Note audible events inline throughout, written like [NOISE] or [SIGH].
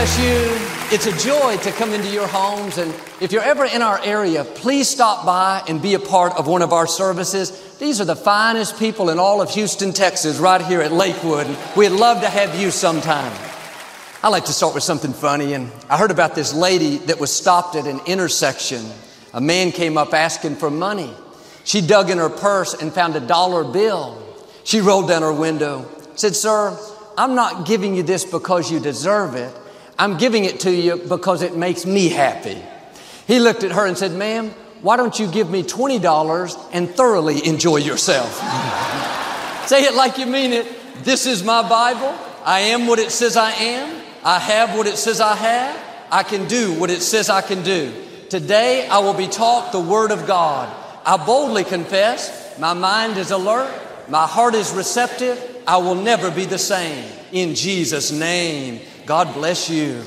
bless you. It's a joy to come into your homes. And if you're ever in our area, please stop by and be a part of one of our services. These are the finest people in all of Houston, Texas, right here at Lakewood. And we'd love to have you sometime. I like to start with something funny. And I heard about this lady that was stopped at an intersection. A man came up asking for money. She dug in her purse and found a dollar bill. She rolled down her window, said, Sir, I'm not giving you this because you deserve it. I'm giving it to you because it makes me happy. He looked at her and said, Ma'am, why don't you give me $20 and thoroughly enjoy yourself? [LAUGHS] Say it like you mean it. This is my Bible. I am what it says I am. I have what it says I have. I can do what it says I can do. Today I will be taught the Word of God. I boldly confess, my mind is alert, my heart is receptive, I will never be the same. In Jesus' name. God bless you.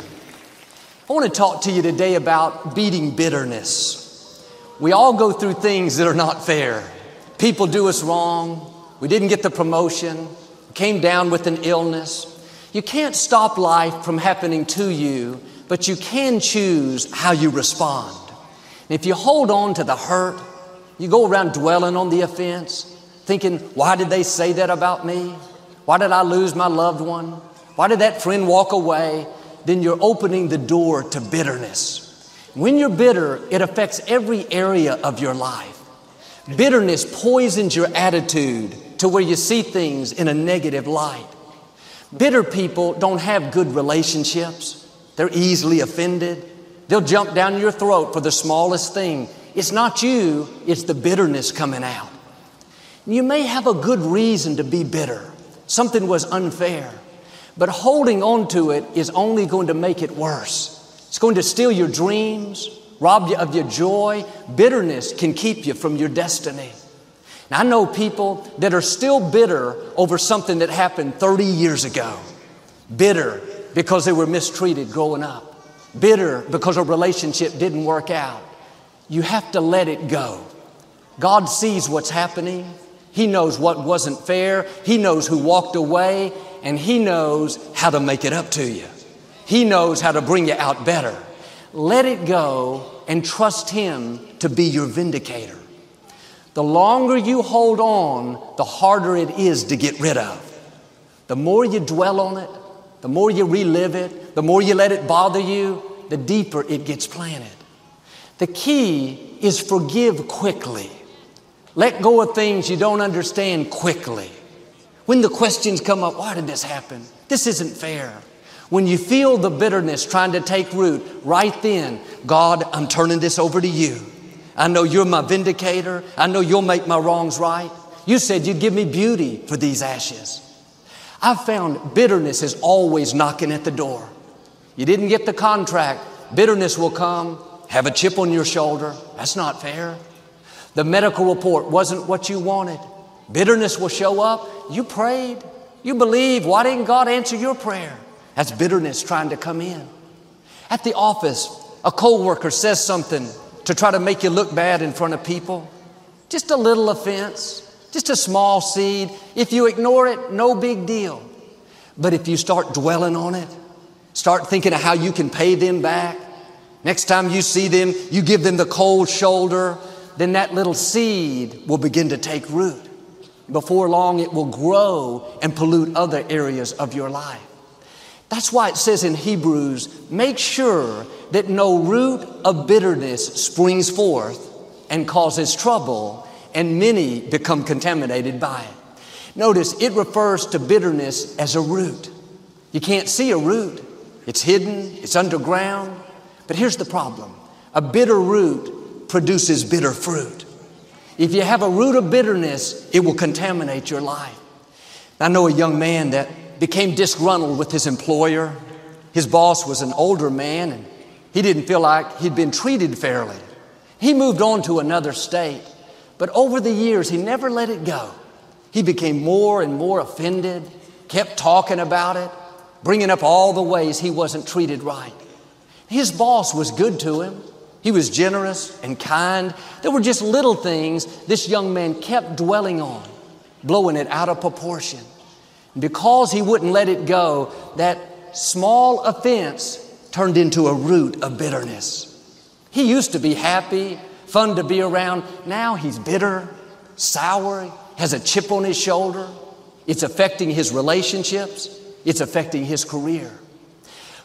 I want to talk to you today about beating bitterness. We all go through things that are not fair. People do us wrong. We didn't get the promotion, came down with an illness. You can't stop life from happening to you, but you can choose how you respond. And if you hold on to the hurt, you go around dwelling on the offense, thinking, why did they say that about me? Why did I lose my loved one? Why did that friend walk away? Then you're opening the door to bitterness. When you're bitter, it affects every area of your life. Bitterness poisons your attitude to where you see things in a negative light. Bitter people don't have good relationships. They're easily offended. They'll jump down your throat for the smallest thing. It's not you, it's the bitterness coming out. You may have a good reason to be bitter. Something was unfair. But holding on to it is only going to make it worse. It's going to steal your dreams, rob you of your joy. Bitterness can keep you from your destiny. I know people that are still bitter over something that happened 30 years ago. Bitter because they were mistreated growing up. Bitter because a relationship didn't work out. You have to let it go. God sees what's happening. He knows what wasn't fair. He knows who walked away and He knows how to make it up to you. He knows how to bring you out better. Let it go and trust Him to be your vindicator. The longer you hold on, the harder it is to get rid of. The more you dwell on it, the more you relive it, the more you let it bother you, the deeper it gets planted. The key is forgive quickly. Let go of things you don't understand quickly. When the questions come up, why did this happen? This isn't fair. When you feel the bitterness trying to take root, right then, God, I'm turning this over to you. I know you're my vindicator. I know you'll make my wrongs right. You said you'd give me beauty for these ashes. I've found bitterness is always knocking at the door. You didn't get the contract, bitterness will come, have a chip on your shoulder. That's not fair. The medical report wasn't what you wanted. Bitterness will show up. You prayed. You believe. Why didn't God answer your prayer? That's bitterness trying to come in. At the office, a coworker says something to try to make you look bad in front of people. Just a little offense, just a small seed. If you ignore it, no big deal. But if you start dwelling on it, start thinking of how you can pay them back, next time you see them, you give them the cold shoulder, then that little seed will begin to take root. Before long, it will grow and pollute other areas of your life. That's why it says in Hebrews, make sure that no root of bitterness springs forth and causes trouble, and many become contaminated by it. Notice it refers to bitterness as a root. You can't see a root, it's hidden, it's underground. But here's the problem a bitter root produces bitter fruit. If you have a root of bitterness, it will contaminate your life. I know a young man that became disgruntled with his employer. His boss was an older man and he didn't feel like he'd been treated fairly. He moved on to another state, but over the years, he never let it go. He became more and more offended, kept talking about it, bringing up all the ways he wasn't treated right. His boss was good to him. He was generous and kind. There were just little things this young man kept dwelling on, blowing it out of proportion. Because he wouldn't let it go, that small offense turned into a root of bitterness. He used to be happy, fun to be around. Now he's bitter, sour, has a chip on his shoulder. It's affecting his relationships. It's affecting his career.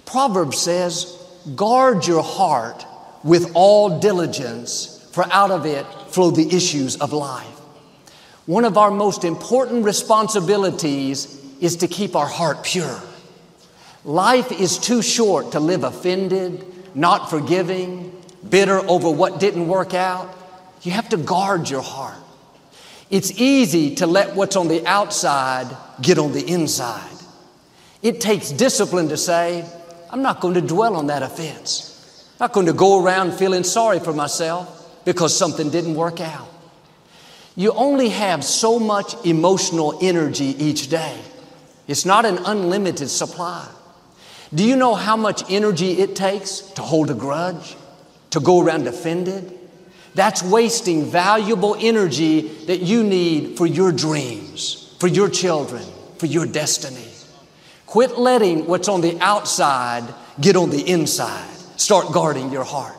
Proverbs says, guard your heart with all diligence, for out of it flow the issues of life. One of our most important responsibilities is to keep our heart pure. Life is too short to live offended, not forgiving, bitter over what didn't work out. You have to guard your heart. It's easy to let what's on the outside get on the inside. It takes discipline to say, I'm not going to dwell on that offense. Not going to go around feeling sorry for myself because something didn't work out. You only have so much emotional energy each day. It's not an unlimited supply. Do you know how much energy it takes to hold a grudge, to go around offended? That's wasting valuable energy that you need for your dreams, for your children, for your destiny. Quit letting what's on the outside get on the inside. Start guarding your heart.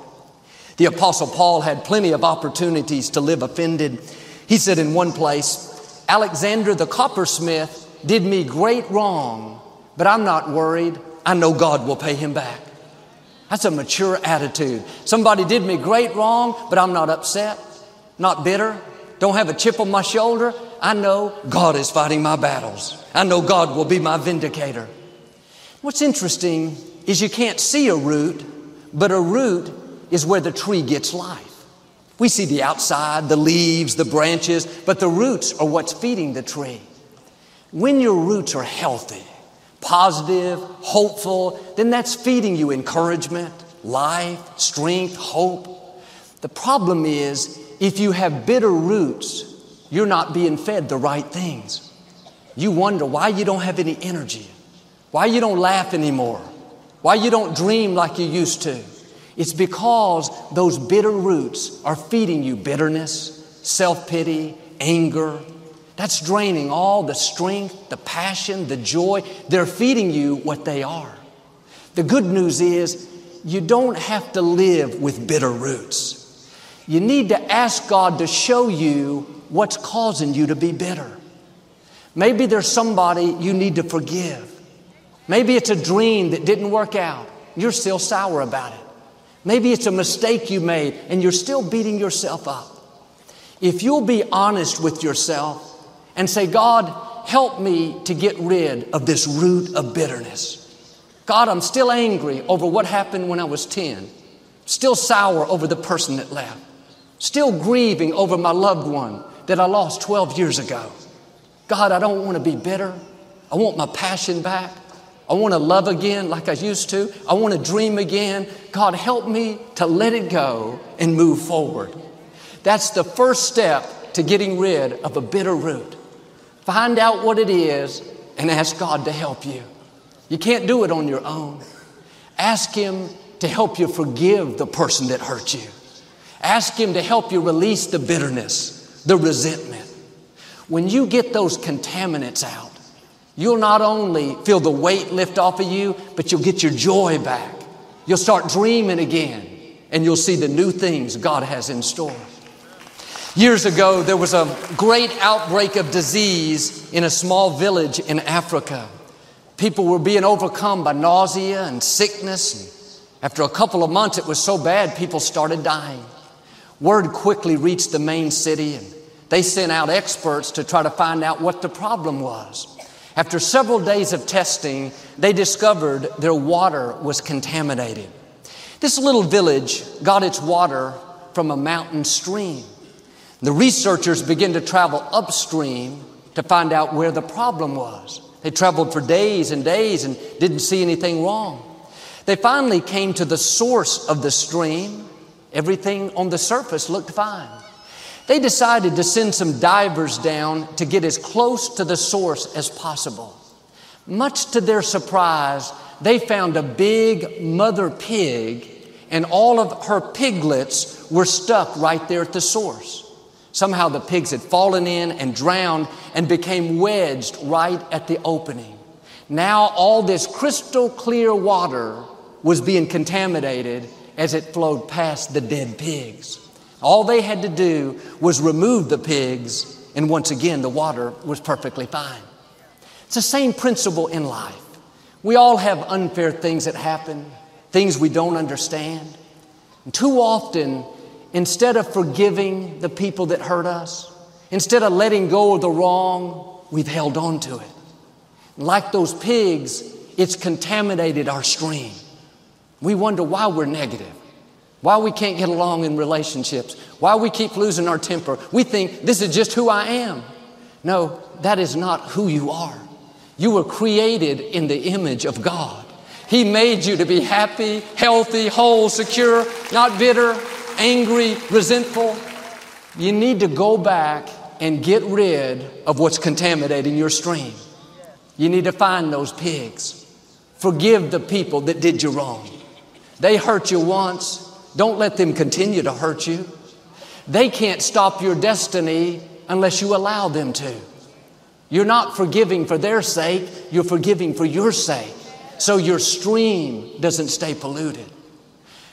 The Apostle Paul had plenty of opportunities to live offended. He said in one place, Alexander the coppersmith did me great wrong, but I'm not worried. I know God will pay him back. That's a mature attitude. Somebody did me great wrong, but I'm not upset, not bitter, don't have a chip on my shoulder. I know God is fighting my battles. I know God will be my vindicator. What's interesting is you can't see a root, but a root is where the tree gets life. We see the outside, the leaves, the branches, but the roots are what's feeding the tree. When your roots are healthy, positive, hopeful, then that's feeding you encouragement, life, strength, hope. The problem is if you have bitter roots, you're not being fed the right things. You wonder why you don't have any energy, why you don't laugh anymore, why you don't dream like you used to. It's because those bitter roots are feeding you bitterness, self pity, anger, that's draining all the strength, the passion, the joy. They're feeding you what they are. The good news is you don't have to live with bitter roots. You need to ask God to show you what's causing you to be bitter. Maybe there's somebody you need to forgive. Maybe it's a dream that didn't work out. You're still sour about it. Maybe it's a mistake you made and you're still beating yourself up. If you'll be honest with yourself and say, God, help me to get rid of this root of bitterness. God, I'm still angry over what happened when I was 10, still sour over the person that left, still grieving over my loved one that I lost 12 years ago. God, I don't want to be bitter. I want my passion back. I want to love again like I used to. I want to dream again. God, help me to let it go and move forward. That's the first step to getting rid of a bitter root. Find out what it is and ask God to help you. You can't do it on your own. Ask Him to help you forgive the person that hurt you. Ask Him to help you release the bitterness, the resentment. When you get those contaminants out, you'll not only feel the weight lift off of you, but you'll get your joy back. You'll start dreaming again, and you'll see the new things God has in store. Years ago, there was a great outbreak of disease in a small village in Africa. People were being overcome by nausea and sickness. And after a couple of months, it was so bad, people started dying. Word quickly reached the main city, and they sent out experts to try to find out what the problem was. After several days of testing, they discovered their water was contaminated. This little village got its water from a mountain stream. The researchers began to travel upstream to find out where the problem was. They traveled for days and days and didn't see anything wrong. They finally came to the source of the stream. Everything on the surface looked fine. They decided to send some divers down to get as close to the source as possible. Much to their surprise, they found a big mother pig, and all of her piglets were stuck right there at the source. Somehow the pigs had fallen in and drowned and became wedged right at the opening. Now all this crystal clear water was being contaminated as it flowed past the dead pigs. All they had to do was remove the pigs, and once again, the water was perfectly fine. It's the same principle in life. We all have unfair things that happen, things we don't understand. And too often, instead of forgiving the people that hurt us, instead of letting go of the wrong, we've held on to it. Like those pigs, it's contaminated our stream. We wonder why we're negative, why we can't get along in relationships, why we keep losing our temper. We think this is just who I am. No, that is not who you are. You were created in the image of God. He made you to be happy, healthy, whole, secure, not bitter, angry, resentful. You need to go back and get rid of what's contaminating your stream. You need to find those pigs. Forgive the people that did you wrong. They hurt you once. Don't let them continue to hurt you. They can't stop your destiny unless you allow them to. You're not forgiving for their sake, you're forgiving for your sake. So your stream doesn't stay polluted.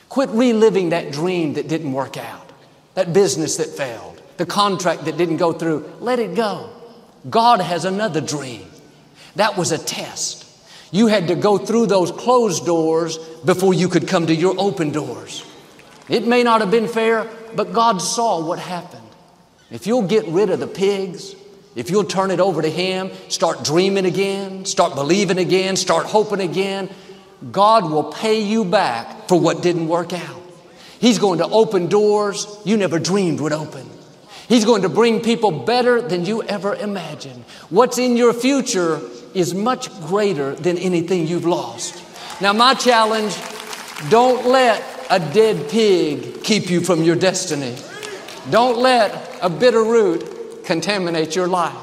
Quit reliving that dream that didn't work out, that business that failed, the contract that didn't go through. Let it go. God has another dream. That was a test. You had to go through those closed doors before you could come to your open doors. It may not have been fair, but God saw what happened. If you'll get rid of the pigs, if you'll turn it over to Him, start dreaming again, start believing again, start hoping again, God will pay you back for what didn't work out. He's going to open doors you never dreamed would open. He's going to bring people better than you ever imagined. What's in your future is much greater than anything you've lost. Now, my challenge don't let a dead pig keep you from your destiny. Don't let a bitter root contaminate your life.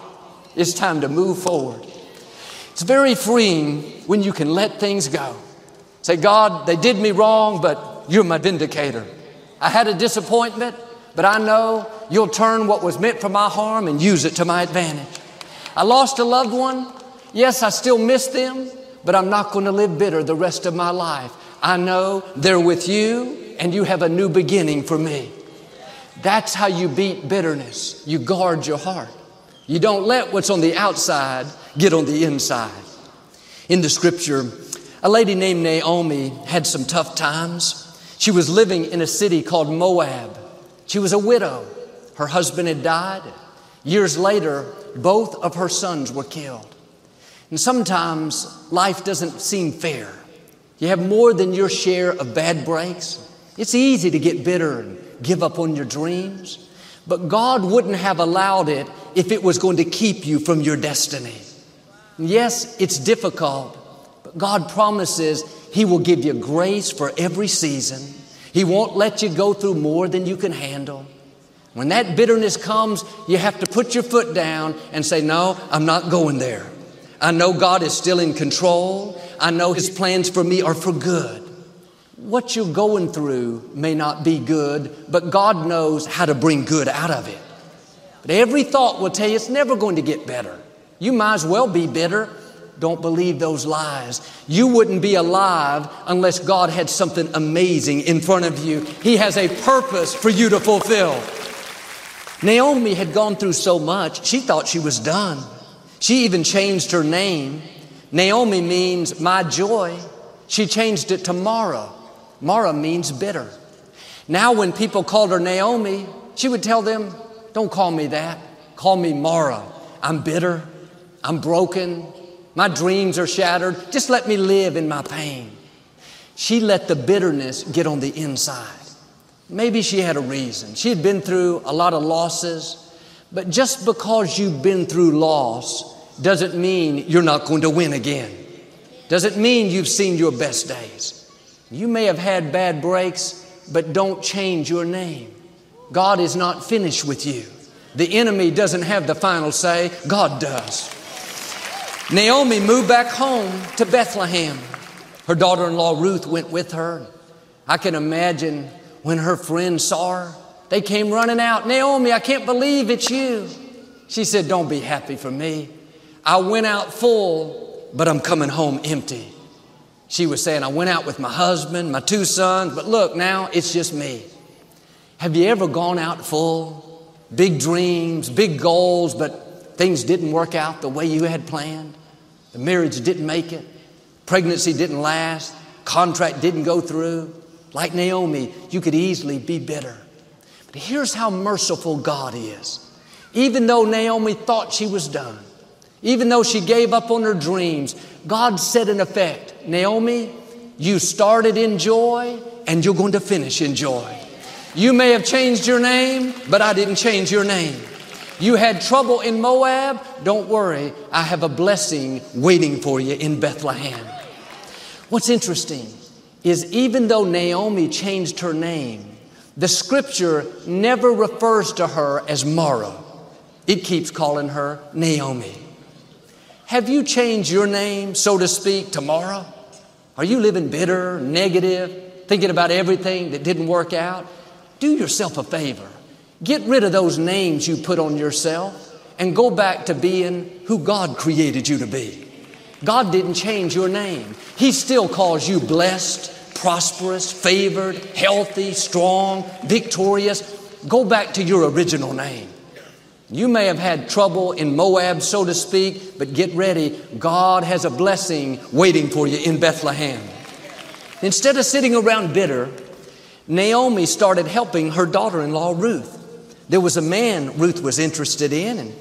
It's time to move forward. It's very freeing when you can let things go. Say, God, they did me wrong, but you're my vindicator. I had a disappointment, but I know you'll turn what was meant for my harm and use it to my advantage. I lost a loved one. Yes, I still miss them, but I'm not going to live bitter the rest of my life. I know they're with you and you have a new beginning for me. That's how you beat bitterness. You guard your heart. You don't let what's on the outside get on the inside. In the scripture, a lady named Naomi had some tough times. She was living in a city called Moab. She was a widow. Her husband had died. Years later, both of her sons were killed. And sometimes life doesn't seem fair. You have more than your share of bad breaks. It's easy to get bitter and give up on your dreams. But God wouldn't have allowed it if it was going to keep you from your destiny. yes, it's difficult, but God promises He will give you grace for every season. He won't let you go through more than you can handle. When that bitterness comes, you have to put your foot down and say, No, I'm not going there. I know God is still in control. I know His plans for me are for good. What you're going through may not be good, but God knows how to bring good out of it. But every thought will tell you it's never going to get better. You might as well be bitter. Don't believe those lies. You wouldn't be alive unless God had something amazing in front of you. He has a purpose for you to fulfill. Naomi had gone through so much, she thought she was done. She even changed her name. Naomi means my joy. She changed it to Mara. Mara means bitter. Now, when people called her Naomi, she would tell them, Don't call me that. Call me Mara. I'm bitter. I'm broken. My dreams are shattered. Just let me live in my pain. She let the bitterness get on the inside. Maybe she had a reason. She had been through a lot of losses, but just because you've been through loss doesn't mean you're not going to win again. Doesn't mean you've seen your best days. You may have had bad breaks, but don't change your name. God is not finished with you. The enemy doesn't have the final say, God does. Naomi moved back home to Bethlehem. Her daughter in law Ruth went with her. I can imagine when her friends saw her, they came running out. Naomi, I can't believe it's you. She said, Don't be happy for me. I went out full, but I'm coming home empty. She was saying, I went out with my husband, my two sons, but look, now it's just me. Have you ever gone out full, big dreams, big goals, but things didn't work out the way you had planned? The marriage didn't make it, pregnancy didn't last, contract didn't go through. Like Naomi, you could easily be bitter. But here's how merciful God is. Even though Naomi thought she was done, even though she gave up on her dreams, God said in effect, Naomi, you started in joy and you're going to finish in joy. You may have changed your name, but I didn't change your name. You had trouble in Moab, don't worry, I have a blessing waiting for you in Bethlehem. What's interesting is even though Naomi changed her name, the scripture never refers to her as Mara. It keeps calling her Naomi. Have you changed your name, so to speak, to Mara? Are you living bitter, negative, thinking about everything that didn't work out? Do yourself a favor. Get rid of those names you put on yourself and go back to being who God created you to be. God didn't change your name. He still calls you blessed, prosperous, favored, healthy, strong, victorious. Go back to your original name. You may have had trouble in Moab, so to speak, but get ready. God has a blessing waiting for you in Bethlehem. Instead of sitting around bitter, Naomi started helping her daughter in law, Ruth. There was a man Ruth was interested in, and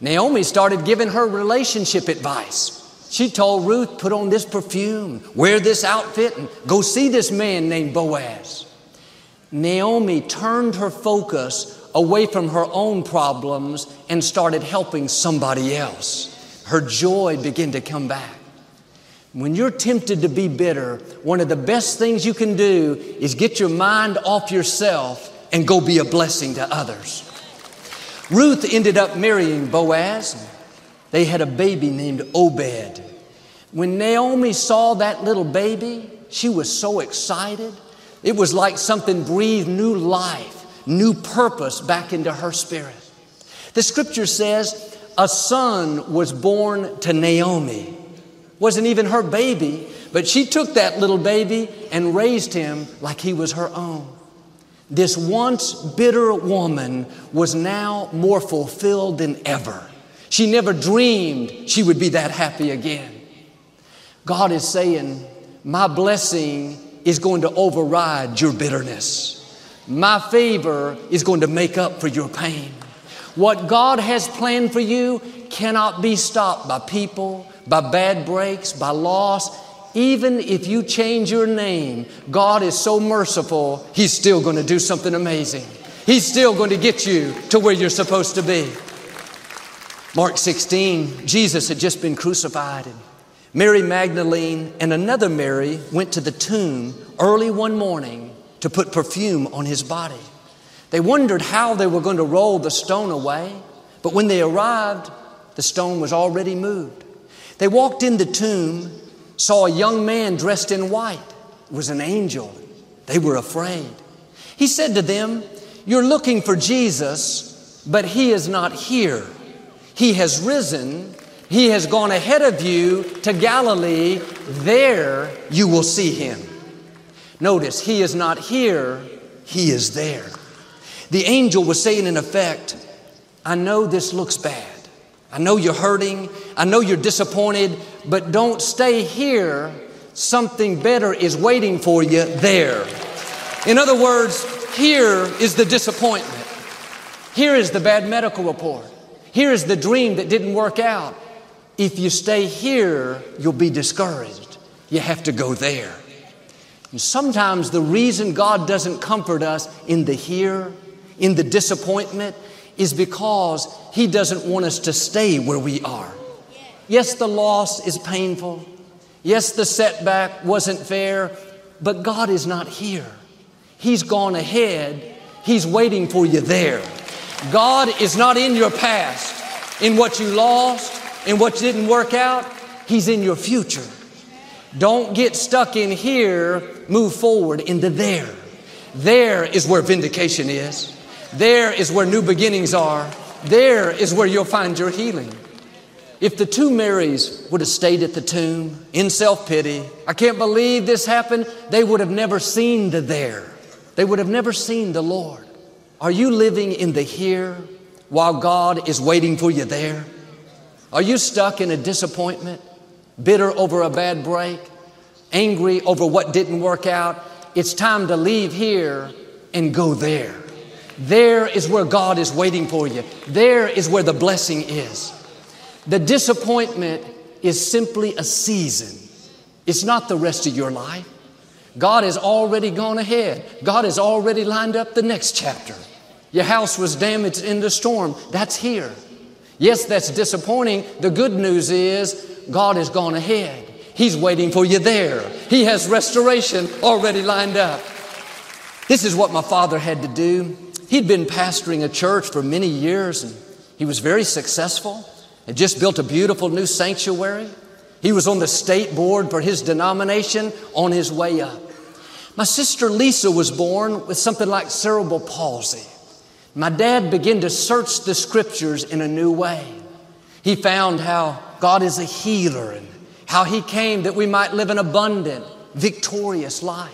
Naomi started giving her relationship advice. She told Ruth, put on this perfume, wear this outfit, and go see this man named Boaz. Naomi turned her focus away from her own problems and started helping somebody else. Her joy began to come back. When you're tempted to be bitter, one of the best things you can do is get your mind off yourself and go be a blessing to others. Ruth ended up marrying Boaz. They had a baby named Obed. When Naomi saw that little baby, she was so excited. It was like something breathed new life new purpose back into her spirit. The scripture says a son was born to Naomi. Wasn't even her baby, but she took that little baby and raised him like he was her own. This once bitter woman was now more fulfilled than ever. She never dreamed she would be that happy again. God is saying, My blessing is going to override your bitterness. My favor is going to make up for your pain. What God has planned for you cannot be stopped by people, by bad breaks, by loss. Even if you change your name, God is so merciful, He's still going to do something amazing. He's still going to get you to where you're supposed to be. Mark 16, Jesus had just been crucified. And Mary Magdalene and another Mary went to the tomb early one morning to put perfume on his body. They wondered how they were going to roll the stone away, but when they arrived, the stone was already moved. They walked in the tomb, saw a young man dressed in white. It was an angel. They were afraid. He said to them, You're looking for Jesus, but he is not here. He has risen. He has gone ahead of you to Galilee. There you will see him. Notice, He is not here, He is there. The angel was saying, in effect, I know this looks bad. I know you're hurting. I know you're disappointed, but don't stay here. Something better is waiting for you there. In other words, here is the disappointment. Here is the bad medical report. Here is the dream that didn't work out. If you stay here, you'll be discouraged. You have to go there. And sometimes the reason God doesn't comfort us in the here, in the disappointment, is because He doesn't want us to stay where we are. Yes, the loss is painful. Yes, the setback wasn't fair, but God is not here. He's gone ahead. He's waiting for you there. God is not in your past, in what you lost, in what didn't work out. He's in your future. Don't get stuck in here, move forward into there. There is where vindication is. There is where new beginnings are. There is where you'll find your healing. If the two Marys would have stayed at the tomb in self pity, I can't believe this happened, they would have never seen the there. They would have never seen the Lord. Are you living in the here while God is waiting for you there? Are you stuck in a disappointment, bitter over a bad break, angry over what didn't work out? It's time to leave here and go there. There is where God is waiting for you. There is where the blessing is. The disappointment is simply a season. It's not the rest of your life. God has already gone ahead. God has already lined up the next chapter. Your house was damaged in the storm. That's here. Yes, that's disappointing. The good news is God has gone ahead. He's waiting for you there. He has restoration already lined up. This is what my father had to do. He'd been pastoring a church for many years and he was very successful. Had just built a beautiful new sanctuary. He was on the state board for his denomination on his way up. My sister Lisa was born with something like cerebral palsy. My dad began to search the scriptures in a new way. He found how God is a healer and how he came that we might live an abundant, victorious life.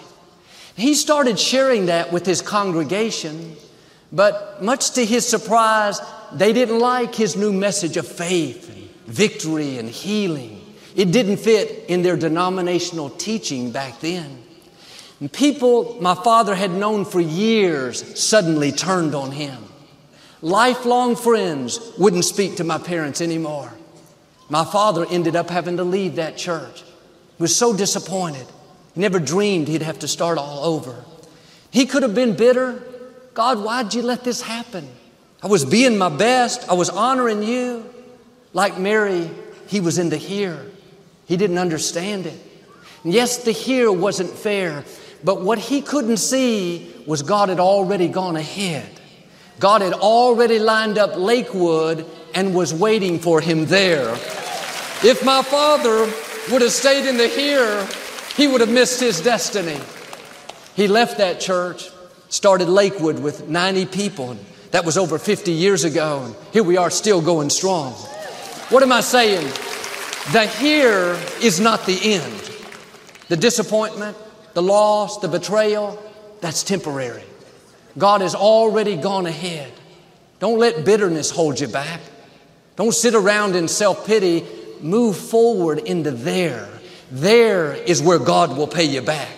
He started sharing that with his congregation but much to his surprise, they didn't like his new message of faith and victory and healing. It didn't fit in their denominational teaching back then. People my father had known for years suddenly turned on him. Lifelong friends wouldn't speak to my parents anymore. My father ended up having to leave that church. He was so disappointed. He never dreamed he'd have to start all over. He could have been bitter. God, why'd you let this happen? I was being my best. I was honoring you. Like Mary, he was in the here. He didn't understand it. And yes, the here wasn't fair, but what he couldn't see was God had already gone ahead. God had already lined up Lakewood and was waiting for him there. If my father would have stayed in the here, he would have missed his destiny. He left that church started Lakewood with 90 people. And that was over 50 years ago. And here we are still going strong. What am I saying? The here is not the end. The disappointment, the loss, the betrayal, that's temporary. God has already gone ahead. Don't let bitterness hold you back. Don't sit around in self pity. Move forward into there. There is where God will pay you back.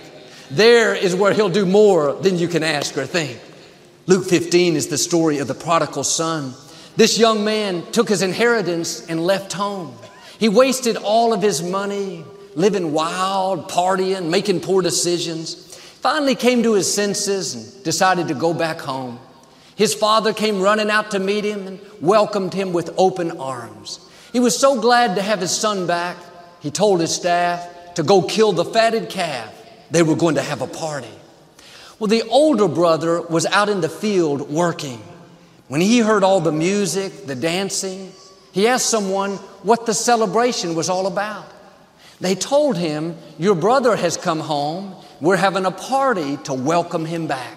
There is where He'll do more than you can ask or think. Luke 15 is the story of the prodigal son. This young man took his inheritance and left home. He wasted all of his money, living wild, partying, making poor decisions. Finally came to his senses and decided to go back home. His father came running out to meet him and welcomed him with open arms. He was so glad to have his son back, he told his staff to go kill the fatted calf they were going to have a party. Well, the older brother was out in the field working. When he heard all the music, the dancing, he asked someone what the celebration was all about. They told him, Your brother has come home. We're having a party to welcome him back.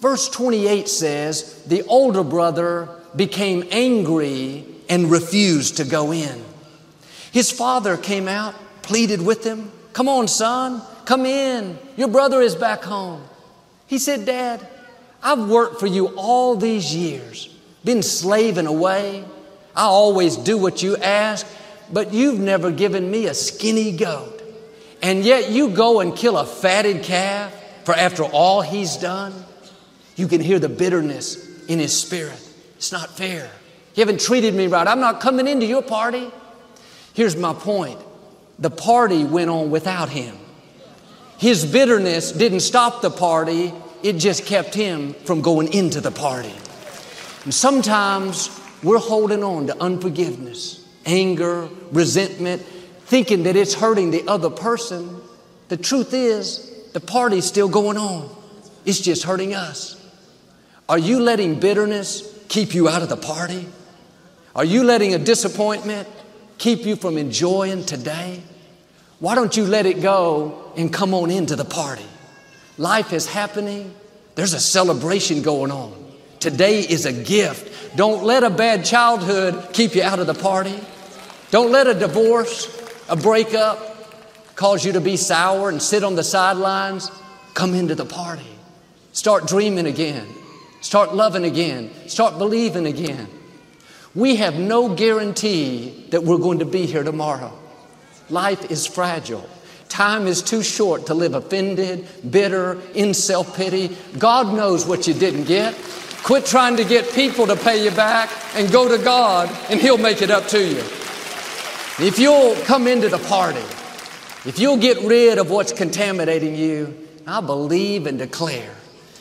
Verse 28 says, The older brother became angry and refused to go in. His father came out, pleaded with him, Come on, son, Come in. Your brother is back home. He said, Dad, I've worked for you all these years, been slaving away. I always do what you ask, but you've never given me a skinny goat. And yet you go and kill a fatted calf for after all he's done. You can hear the bitterness in his spirit. It's not fair. You haven't treated me right. I'm not coming into your party. Here's my point the party went on without him. His bitterness didn't stop the party, it just kept him from going into the party. And sometimes we're holding on to unforgiveness, anger, resentment, thinking that it's hurting the other person. The truth is, the party's still going on. It's just hurting us. Are you letting bitterness keep you out of the party? Are you letting a disappointment keep you from enjoying today? Why don't you let it go and come on into the party? Life is happening. There's a celebration going on. Today is a gift. Don't let a bad childhood keep you out of the party. Don't let a divorce, a breakup, cause you to be sour and sit on the sidelines. Come into the party. Start dreaming again. Start loving again. Start believing again. We have no guarantee that we're going to be here tomorrow. Life is fragile. Time is too short to live offended, bitter, in self pity. God knows what you didn't get. Quit trying to get people to pay you back and go to God, and He'll make it up to you. If you'll come into the party, if you'll get rid of what's contaminating you, I believe and declare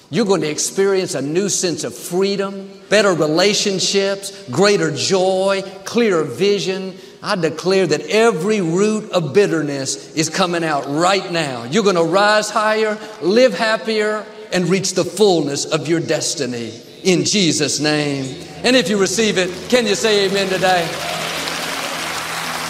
you're going to experience a new sense of freedom, better relationships, greater joy, clearer vision. I declare that every root of bitterness is coming out right now. You're going to rise higher, live happier, and reach the fullness of your destiny in Jesus' name. And if you receive it, can you say amen today?